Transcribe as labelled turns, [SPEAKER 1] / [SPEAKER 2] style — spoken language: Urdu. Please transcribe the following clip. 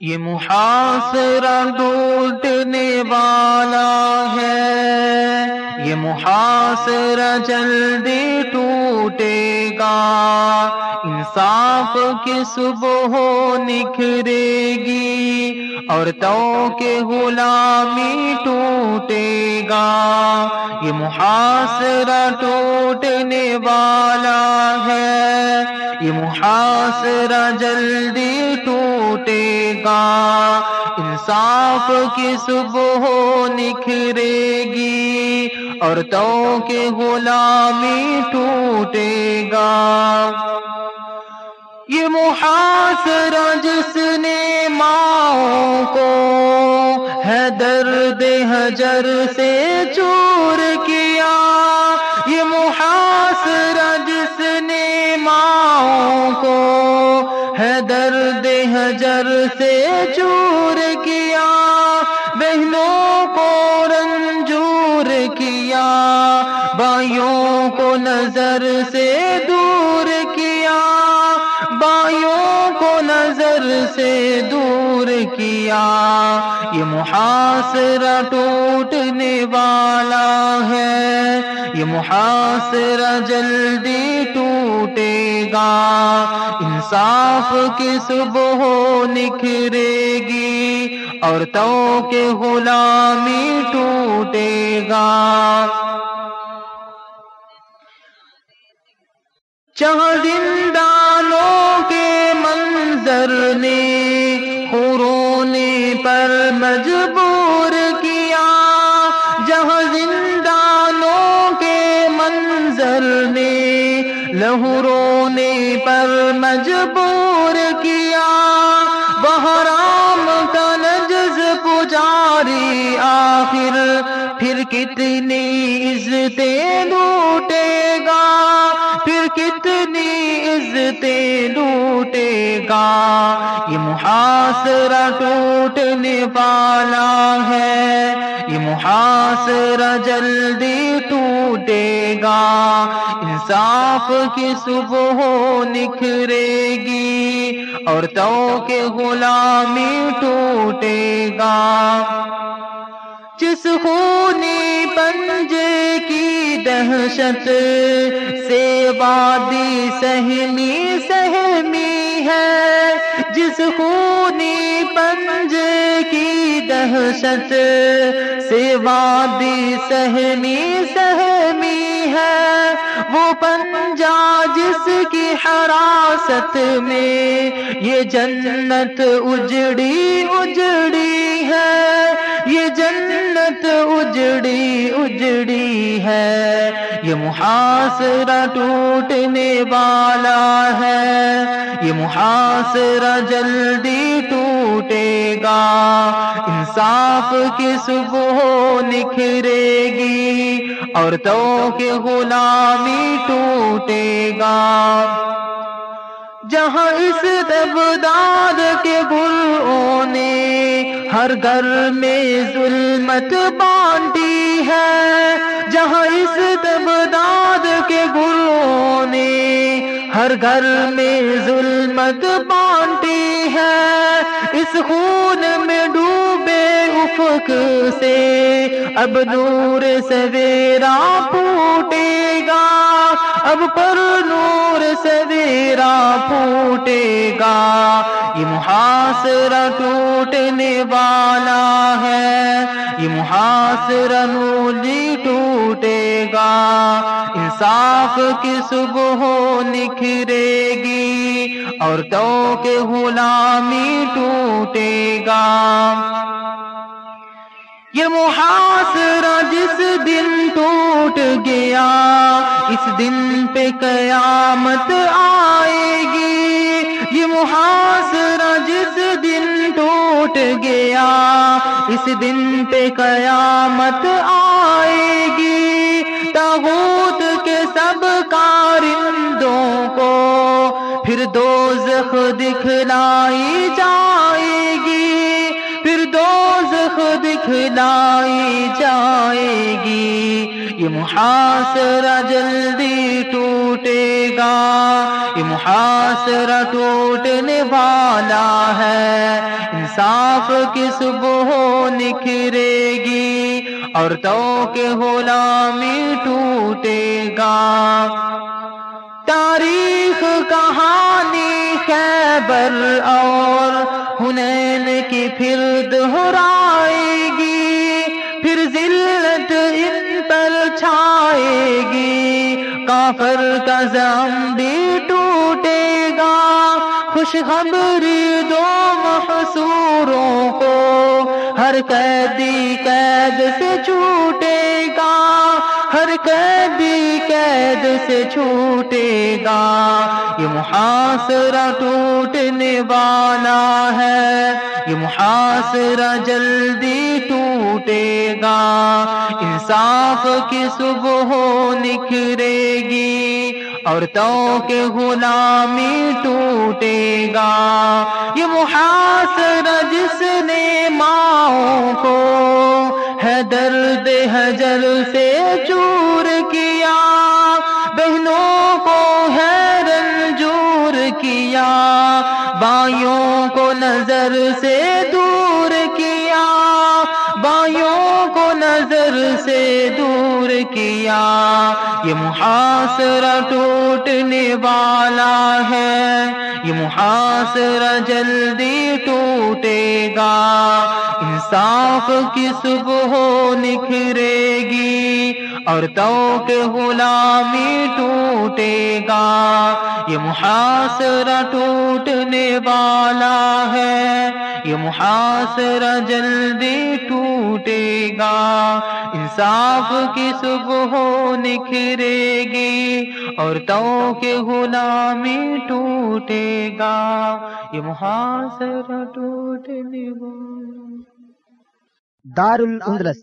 [SPEAKER 1] یہ محاصرہ ٹوٹنے والا ہے۔ یہ محاصرہ جلدی ٹوٹے گا۔ انصاف کی صبح نکھرے گی اور تو کے غلامی ٹوٹے گا۔ یہ محاصرہ ٹوٹنے والا ہے۔ یہ محاصرہ جلدی ٹوٹے گا۔ انصاف کی صبح نکھرے گی اور تو کے غلامی ٹوٹے گا۔ یہ محاصرہ جس نے ماں کو ہے درد حجر سے چور سے چور کیا، بہنوں کو رنجور کیا بائیوں کو نظر سے دور کیا بائیوں کو نظر سے دور کیا۔ یہ محاصرہ ٹوٹنے والا ہے، یہ محاصرہ جلدی ٹوٹ ٹوٹے گا۔ انصاف کی صبح نکھرے گی اور تو کے غلامی ٹوٹے گا۔ جہاں زندانوں کے منظر نے خورونے پر مجبور کتنی عزتیں لوٹے گا؟ پھر کتنی عزتیں لوٹے گا؟ یہ محاصرہ ٹوٹنے والا ہے۔ یہ محاصرہ جلدی ٹوٹے گا۔ انصاف کی صبح نکھرے گی اور تو کے غلامی ٹوٹے گا۔ جس خونی پنجے کی دہشت سے وادی سہمی سہمی ہے۔ جس خونی پنجے کی دہشت سے وادی سہمی سہمی ہے۔ وہ پنجا جس کی حراست میں یہ جنت اجڑی اجڑی ہے، یہ جنت اجڑی اجڑی ہے، یہ محاصرہ ٹوٹنے والا ہے، یہ محاصرہ جلدی ٹوٹے گا، انصاف کی صبح نکھرے گی اور تو کے غلامی ٹوٹے گا۔ جہاں اس دبداد کے گلوں نے ہر گھر میں ظلمت بانٹی ہے۔ جہاں اس دبداد کے گلوں نے ہر گھر میں ظلمت بانٹی ہے۔ اس خون میں ڈوبے افق سے اب نور سویرا پھوٹے گا اب پر نور سویرا پھوٹے گا یہ محاصرہ ٹوٹنے والا ہے، یہ محاصرہ نولی ٹوٹے گا انصاف کی صبح نکھرے گی اور تو کے غلامی ٹوٹے گا یہ محاصرہ جس دن ٹوٹ گیا، اس دن پہ قیامت آئے گی۔ یہ محاصرہ جس دن ٹوٹ گیا، اس دن پہ قیامت آئے گی۔ تاغوت کے سب کارندوں کو پھر دوزخ دکھلائی جائے دکھلائی جائے گی۔ یہ محاصرہ جلدی ٹوٹے گا۔ یہ محاصرہ ٹوٹنے والا ہے۔ انصاف کی صبح نکھرے گی اور تو کے غلامی ٹوٹے گا۔ تاریخ کہانی خیبر اور ہنین کی پھر دہرائے گی۔ کافر کا زم بھی ٹوٹے گا۔ خوشخبری دو محصوروں کو۔ ہر قیدی قید سے چھوٹے گا۔ ہر قیدی قید سے چھوٹے گا۔ یہ محاصرہ ٹوٹنے والا ہے۔ یہ محاصرہ جلدی ٹوٹے گا۔ انصاف کی صبح نکھرے گی اور تو کے غلامی ٹوٹے گا۔ یہ محاصرہ جس نے ماں کو ہے درد حجر سے چور کیا، بائیوں کو نظر سے دور کیا، بائیوں کو نظر سے دور کیا، یہ محاصرہ ٹوٹنے والا ہے، یہ محاصرہ جلدی ٹوٹے گا، انصاف کی صبح نکھرے گی اور تو کے غلامی ٹوٹے گا یہ محاصرہ ٹوٹنے والا ہے، یہ محاصرہ جلدی ٹوٹے گا انصاف کی صبح نکھرے گی اور تو کے غلامی ٹوٹے گا یہ محاصرہ ٹوٹنے والا
[SPEAKER 2] دار الاندلس